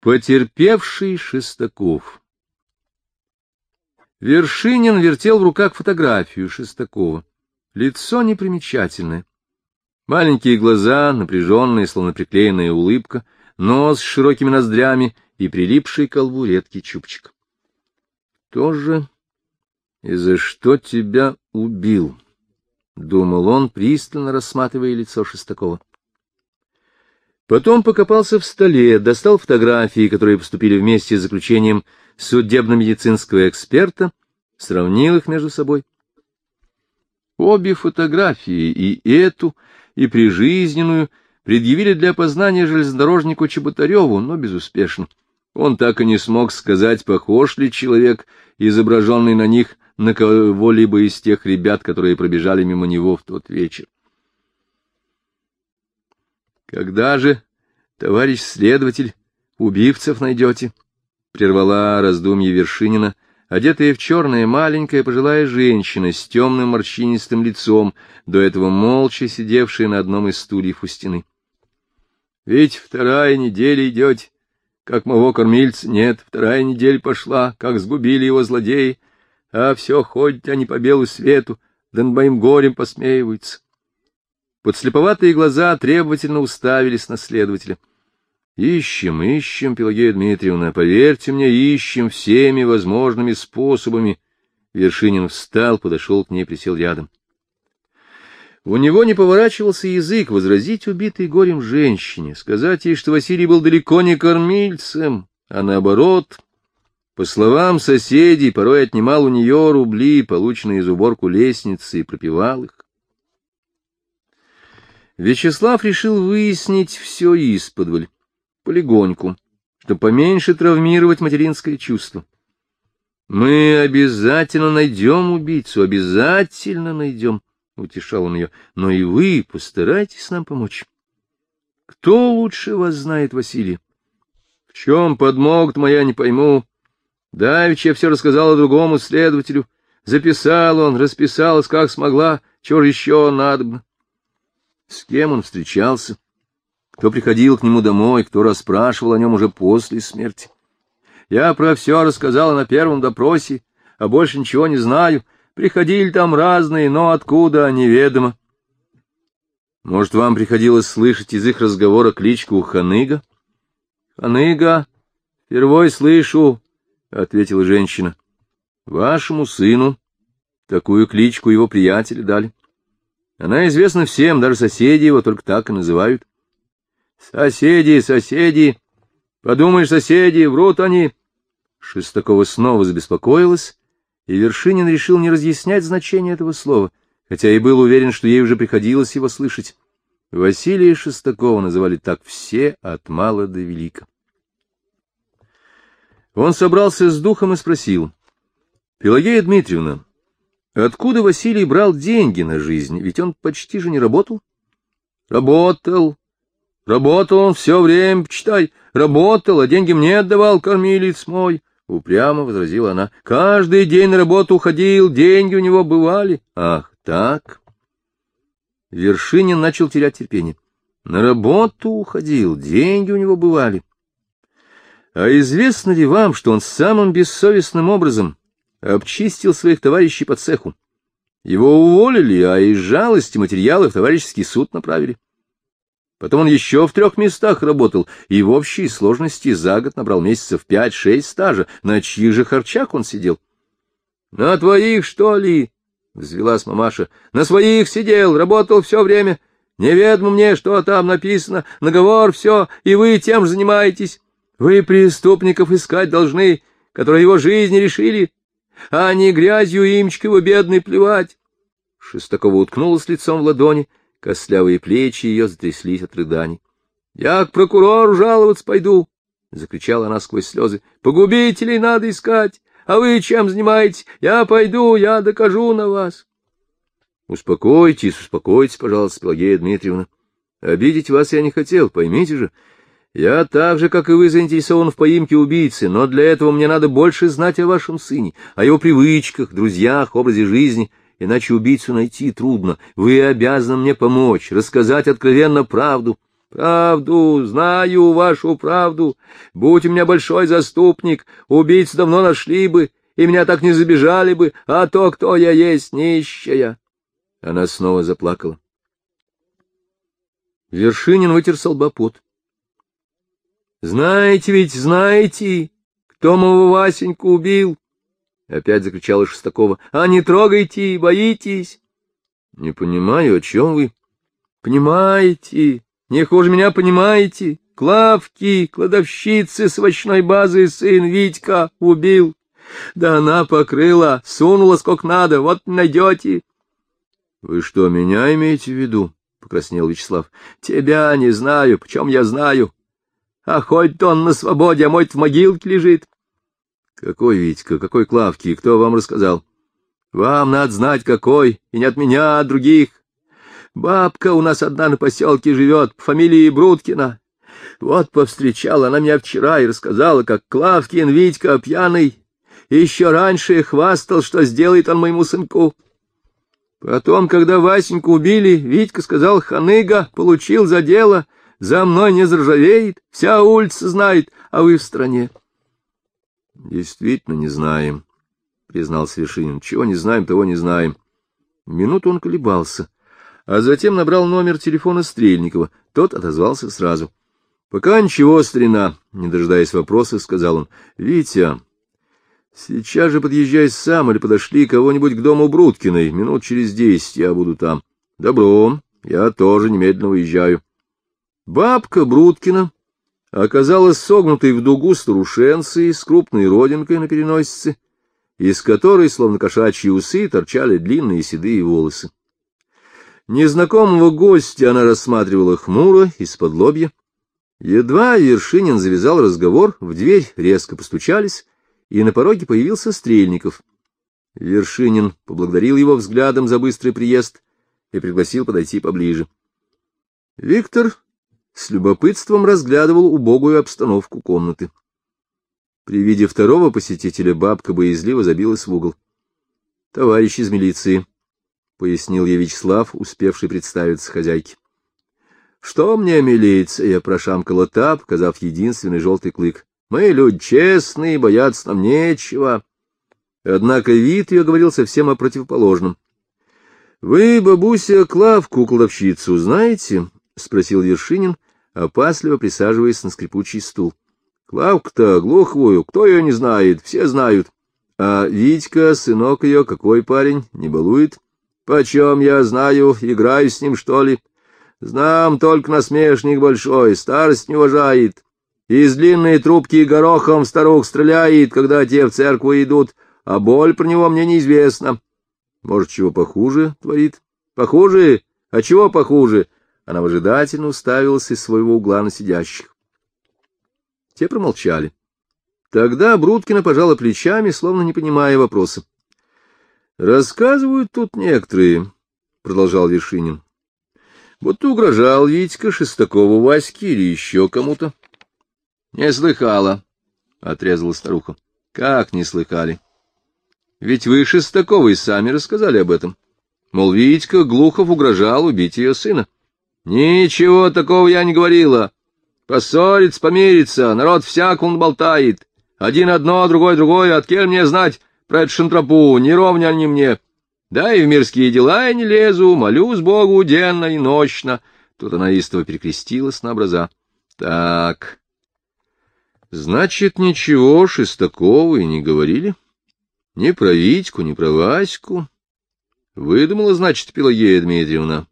Потерпевший Шестаков Вершинин вертел в руках фотографию Шестакова. Лицо непримечательное. Маленькие глаза, напряженная, словно приклеенная улыбка, нос с широкими ноздрями и прилипший к колбу редкий чубчик. — Тоже и за что тебя убил? — думал он, пристально рассматривая лицо Шестакова. Потом покопался в столе, достал фотографии, которые поступили вместе с заключением судебно-медицинского эксперта, сравнил их между собой. Обе фотографии, и эту, и прижизненную, предъявили для опознания железнодорожнику Чеботареву, но безуспешно. Он так и не смог сказать, похож ли человек, изображенный на них, на кого-либо из тех ребят, которые пробежали мимо него в тот вечер. Когда же, товарищ следователь, убивцев найдете? Прервала раздумье Вершинина, одетая в черное маленькая пожилая женщина с темным морщинистым лицом, до этого молча сидевшая на одном из стульев у стены. — Ведь вторая неделя идете, как моего кормильца нет, вторая неделя пошла, как сгубили его злодеи, а все ходят они по белу свету, да над моим горем посмеиваются. Подслеповатые глаза требовательно уставились на следователя. «Ищем, ищем, Пелагея Дмитриевна, поверьте мне, ищем всеми возможными способами». Вершинин встал, подошел к ней, присел рядом. У него не поворачивался язык возразить убитой горем женщине, сказать ей, что Василий был далеко не кормильцем, а наоборот, по словам соседей, порой отнимал у нее рубли, полученные из уборку лестницы, и пропивал их. Вячеслав решил выяснить все исподволь, полегоньку, чтобы поменьше травмировать материнское чувство. «Мы обязательно найдем убийцу, обязательно найдем», — утешал он ее, — «но и вы постарайтесь нам помочь. Кто лучше вас знает, Василий? В чем подмогут моя, не пойму. Давеча я все рассказала другому следователю. Записал он, расписалась, как смогла, чего еще надобно. С кем он встречался? Кто приходил к нему домой, кто расспрашивал о нем уже после смерти? Я про все рассказала на первом допросе, а больше ничего не знаю. Приходили там разные, но откуда, неведомо. Может, вам приходилось слышать из их разговора кличку Ханыга? — Ханыга, впервой слышу, — ответила женщина. — Вашему сыну такую кличку его приятели дали. Она известна всем, даже соседи его только так и называют. Соседи, соседи! Подумаешь, соседи, врут они! Шестакова снова забеспокоилась, и Вершинин решил не разъяснять значение этого слова, хотя и был уверен, что ей уже приходилось его слышать. Василия Шестакова называли так все от мала до велика. Он собрался с духом и спросил. — Пелагея Дмитриевна, Откуда Василий брал деньги на жизнь? Ведь он почти же не работал. Работал. Работал он все время, почитай. Работал, а деньги мне отдавал кормилец мой. Упрямо возразила она. Каждый день на работу уходил, деньги у него бывали. Ах, так. Вершинин начал терять терпение. На работу уходил, деньги у него бывали. А известно ли вам, что он самым бессовестным образом обчистил своих товарищей по цеху. Его уволили, а из жалости материалы в товарищеский суд направили. Потом он еще в трех местах работал, и в общей сложности за год набрал месяцев пять-шесть стажа. На чьих же харчах он сидел? — На твоих, что ли? — взвелась мамаша. — На своих сидел, работал все время. Неведомо мне, что там написано, наговор все, и вы тем же занимаетесь. Вы преступников искать должны, которые его жизни решили а не грязью его бедный плевать. Шестакова уткнулась лицом в ладони, костлявые плечи ее затряслись от рыданий. — Я к прокурору жаловаться пойду, — закричала она сквозь слезы. — Погубителей надо искать, а вы чем занимаетесь? Я пойду, я докажу на вас. — Успокойтесь, успокойтесь, пожалуйста, Пелагея Дмитриевна. Обидеть вас я не хотел, поймите же. Я так же, как и вы, заинтересован в поимке убийцы, но для этого мне надо больше знать о вашем сыне, о его привычках, друзьях, образе жизни, иначе убийцу найти трудно. Вы обязаны мне помочь, рассказать откровенно правду. Правду, знаю вашу правду. Будь у меня большой заступник, убийцу давно нашли бы, и меня так не забежали бы, а то, кто я есть, нищая. Она снова заплакала. Вершинин вытер с лба пот. — Знаете ведь, знаете, кто моего Васеньку убил? — опять закричала Шестакова. — А не трогайте, боитесь. — Не понимаю, о чем вы? — Понимаете, не хуже меня понимаете. Клавки, кладовщицы с овощной базы сын Витька убил. Да она покрыла, сунула сколько надо, вот найдете. — Вы что, меня имеете в виду? — покраснел Вячеслав. — Тебя не знаю, почем я знаю. А хоть он на свободе, а мой в могилке лежит. — Какой Витька, какой Клавки, кто вам рассказал? — Вам надо знать, какой, и не от меня, а от других. Бабка у нас одна на поселке живет, по фамилии Бруткина. Вот повстречала она меня вчера и рассказала, как Клавкин Витька пьяный еще раньше хвастал, что сделает он моему сынку. Потом, когда Васеньку убили, Витька сказал, ханыга, получил за дело, за мной не заржавеет, вся улица знает, а вы в стране. — Действительно не знаем, — признал Вершинин. — Чего не знаем, того не знаем. Минуту он колебался, а затем набрал номер телефона Стрельникова. Тот отозвался сразу. — Пока ничего, старина, — не дожидаясь вопроса, сказал он. — Витя, Сейчас же подъезжай сам или подошли кого-нибудь к дому Бруткиной. Минут через десять я буду там. Добро, я тоже немедленно уезжаю. Бабка Бруткина оказалась согнутой в дугу старушенцей с крупной родинкой на переносице, из которой, словно кошачьи усы, торчали длинные седые волосы. Незнакомого гостя она рассматривала хмуро, из-под лобья. Едва Вершинин завязал разговор, в дверь резко постучались, и на пороге появился Стрельников. Вершинин поблагодарил его взглядом за быстрый приезд и пригласил подойти поближе. Виктор с любопытством разглядывал убогую обстановку комнаты. При виде второго посетителя бабка боязливо забилась в угол. — Товарищ из милиции, — пояснил ей Вячеслав, успевший представиться хозяйке. — Что мне милиция? — прошамкала та, показав единственный желтый клык. Мы люди честные, бояться нам нечего. Однако вид ее говорил совсем о противоположном. — Вы, бабуся, Клавку, кладовщицу, знаете? — спросил Вершинин, опасливо присаживаясь на скрипучий стул. — Клавка-то глухую, кто ее не знает, все знают. А Витька, сынок ее, какой парень, не балует? Почем я знаю, играю с ним, что ли? Знам, только насмешник большой, старость не уважает. Из длинной трубки горохом старух стреляет, когда те в церкву идут, а боль про него мне неизвестна. Может, чего похуже творит? Похуже? А чего похуже? Она выжидательно уставилась из своего угла на сидящих. Те промолчали. Тогда Бруткина пожала плечами, словно не понимая вопроса. — Рассказывают тут некоторые, — продолжал Вершинин. — будто угрожал Витька Шестакову Ваське или еще кому-то. — Не слыхала, — отрезала старуха. — Как не слыхали? Ведь вы, Шестаковой, сами рассказали об этом. Мол, Витька Глухов угрожал убить ее сына. — Ничего такого я не говорила. Поссориться, помириться, народ всяк он болтает. Один одно, другой другое, от кель мне знать про эту шантропу, не ровня они мне. Да и в мирские дела я не лезу, молюсь Богу денно и ночно. Тут она истово перекрестилась на образа. Так, Значит, ничего Шестакова и не говорили? Ни про Витьку, ни про Ваську. Выдумала, значит, Пелагея Дмитриевна.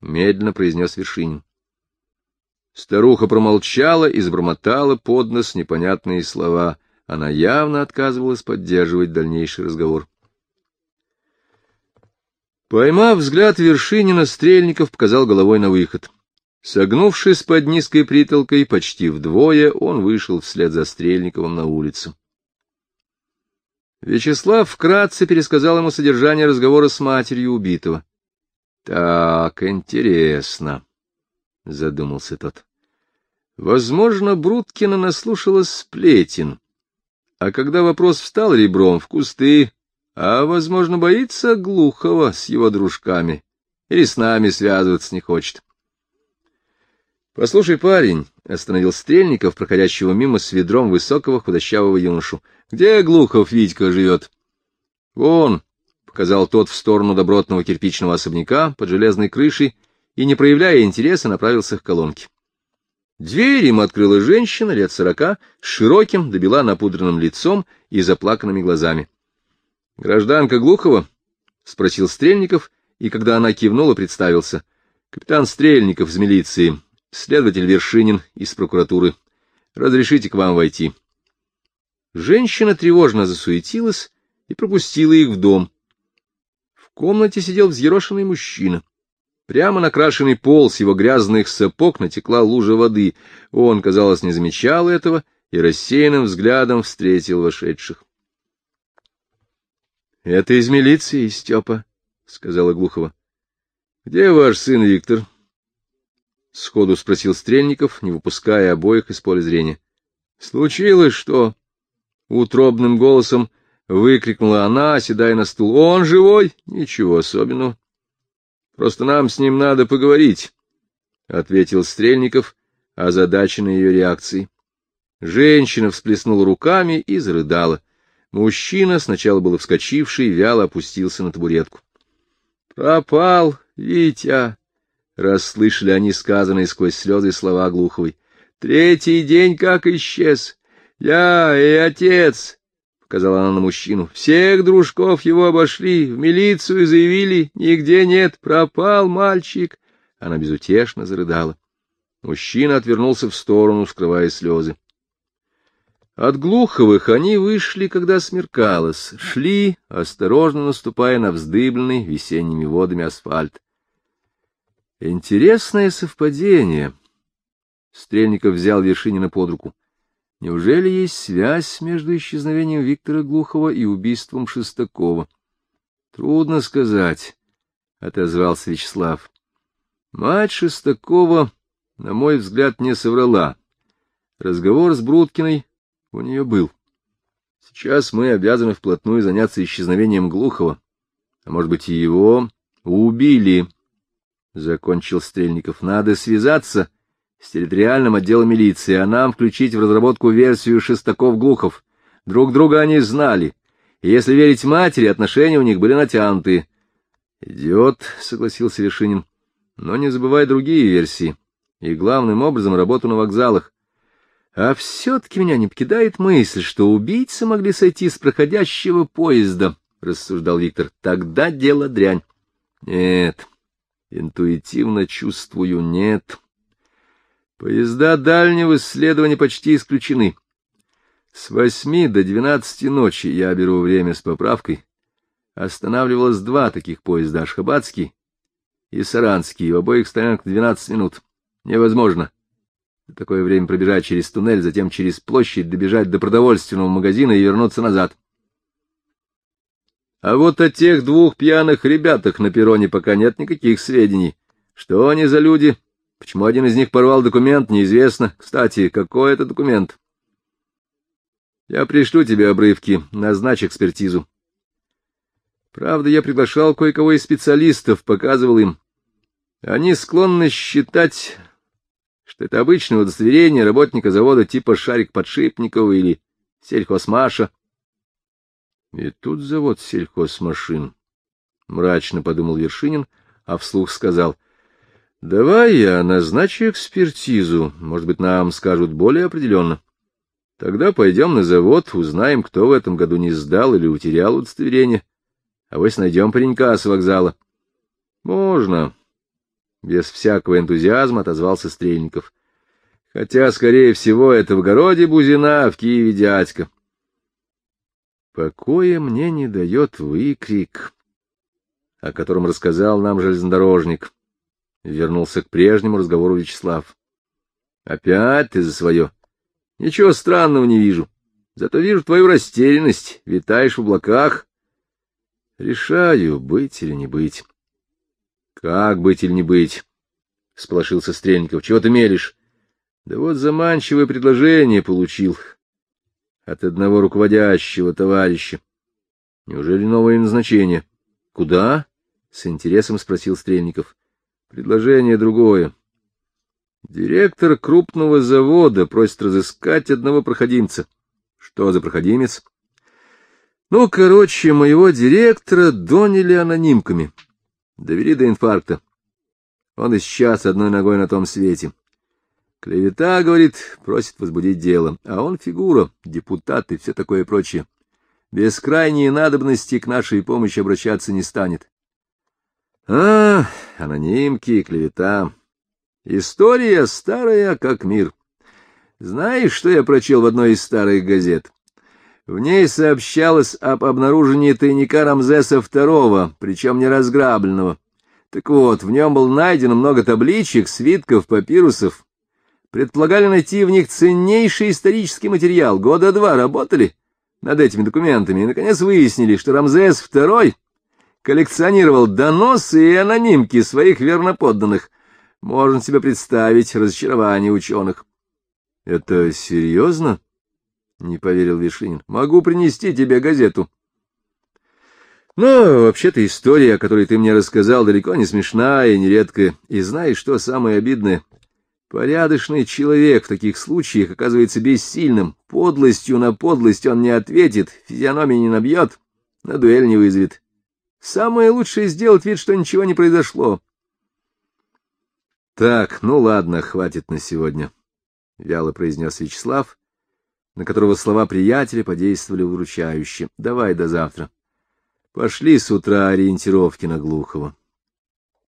Медленно произнес Вершинин. Старуха промолчала и забормотала под нос непонятные слова. Она явно отказывалась поддерживать дальнейший разговор. Поймав взгляд Вершинина, Стрельников показал головой на выход. — Согнувшись под низкой притолкой почти вдвое, он вышел вслед за Стрельниковым на улицу. Вячеслав вкратце пересказал ему содержание разговора с матерью убитого. — Так, интересно, — задумался тот. Возможно, Бруткина наслушалась сплетен, а когда вопрос встал ребром в кусты, а, возможно, боится Глухова с его дружками или с нами связываться не хочет. Послушай, парень, — остановил Стрельников, проходящего мимо с ведром высокого худощавого юношу. — Где Глухов Витька живет? — Вон, — показал тот в сторону добротного кирпичного особняка под железной крышей и, не проявляя интереса, направился к колонке. Дверь им открыла женщина лет сорока, с широким, добела напудренным лицом и заплаканными глазами. — Гражданка Глухова? — спросил Стрельников, и, когда она кивнула, представился. — Капитан Стрельников из милиции. — Следователь Вершинин из прокуратуры. Разрешите к вам войти. Женщина тревожно засуетилась и пропустила их в дом. Комнате сидел взъерошенный мужчина. Прямо на крашеный пол с его грязных сапог натекла лужа воды. Он, казалось, не замечал этого и рассеянным взглядом встретил вошедших. — Это из милиции, Степа, — сказала Глухова. — Где ваш сын Виктор? —— сходу спросил Стрельников, не выпуская обоих из поля зрения. — Случилось что? — утробным голосом выкрикнула она, оседая на стул. — Он живой? Ничего особенного. — Просто нам с ним надо поговорить, — ответил Стрельников, озадаченный ее реакцией. Женщина всплеснула руками и зарыдала. Мужчина, сначала был вскочивший, вяло опустился на табуретку. — Пропал, Витя! Расслышали они сказанные сквозь слезы слова Глуховой. «Третий день как исчез! Я и отец!» — показала она на мужчину. «Всех дружков его обошли, в милицию заявили, нигде нет, пропал мальчик!» Она безутешно зарыдала. Мужчина отвернулся в сторону, скрывая слезы. От Глуховых они вышли, когда смеркалось, шли, осторожно наступая на вздыбленный весенними водами асфальт. Интересное совпадение. Стрельников взял Вершинина под руку. Неужели есть связь между исчезновением Виктора Глухова и убийством Шестакова? Трудно сказать, — отозвался Вячеслав. Мать Шестакова, на мой взгляд, не соврала. Разговор с Бруткиной у нее был. Сейчас мы обязаны вплотную заняться исчезновением Глухова. А может быть, и его убили закончил Стрельников. — Надо связаться с территориальным отделом милиции, а нам включить в разработку версию Шестаков-Глухов. Друг друга они знали, и, если верить матери, отношения у них были натянутые. — Идет, — согласился Вершинин, — но не забывай другие версии, и главным образом работу на вокзалах. А все-таки меня не покидает мысль, что убийцы могли сойти с проходящего поезда, — рассуждал Виктор. — Тогда дело дрянь. — Нет, Интуитивно чувствую, нет. Поезда дальнего исследования почти исключены. С восьми до двенадцати ночи я беру время с поправкой. Останавливалось два таких поезда, Ашхабадский и Саранский, в обоих стоянках двенадцать минут. Невозможно. За такое время пробежать через туннель, затем через площадь, добежать до продовольственного магазина и вернуться назад. А вот о тех двух пьяных ребятах на перроне пока нет никаких сведений. Что они за люди? Почему один из них порвал документ, неизвестно. Кстати, какой это документ? Я пришлю тебе обрывки, назначь экспертизу. Правда, я приглашал кое-кого из специалистов, показывал им. Они склонны считать, что это обычное удостоверение работника завода типа Шарик Подшипникова или Сельхозмаша. И тут завод сельхозмашин. Мрачно подумал Вершинин, а вслух сказал. — Давай я назначу экспертизу. Может быть, нам скажут более определенно. Тогда пойдем на завод, узнаем, кто в этом году не сдал или утерял удостоверение. А вы найдем паренька с вокзала. — Можно. Без всякого энтузиазма отозвался Стрельников. Хотя, скорее всего, это в городе Бузина, а в Киеве дядька. — Покоя мне не дает выкрик, о котором рассказал нам железнодорожник. Вернулся к прежнему разговору Вячеслав. Опять ты за свое. Ничего странного не вижу. Зато вижу твою растерянность. Витаешь в облаках. Решаю, быть или не быть. Как быть или не быть? — сплошился Стрельников. — Чего ты мелешь? Да вот заманчивое предложение получил от одного руководящего товарища. Неужели новое назначение? Куда? С интересом спросил Стрельников. Предложение другое. Директор крупного завода просит разыскать одного проходимца. Что за проходимец? Ну, короче, моего директора доняли анонимками. Довели до инфаркта. Он и сейчас одной ногой на том свете. Клевета, говорит, просит возбудить дело. А он фигура, депутат и все такое прочее. Без крайней надобности к нашей помощи обращаться не станет. А, анонимки и клевета. История старая, как мир. Знаешь, что я прочел в одной из старых газет? В ней сообщалось об обнаружении тайника Рамзеса II, причем не разграбленного. Так вот, в нем был найдено много табличек, свитков, папирусов. Предполагали найти в них ценнейший исторический материал. Года два работали над этими документами и, наконец, выяснили, что Рамзес II коллекционировал доносы и анонимки своих верноподданных, можно себе представить разочарование ученых. — Это серьезно? — не поверил Вишинин. — Могу принести тебе газету. Но вообще-то история, о которой ты мне рассказал, далеко не смешная и нередкая. И знаешь, что самое обидное? Порядочный человек в таких случаях оказывается бессильным. Подлостью на подлость он не ответит, физиономии не набьет, на дуэль не вызовет. Самое лучшее — сделать вид, что ничего не произошло. Так, ну ладно, хватит на сегодня, — вяло произнес Вячеслав, на которого слова приятеля подействовали выручающе. Давай до завтра. Пошли с утра ориентировки на Глухова.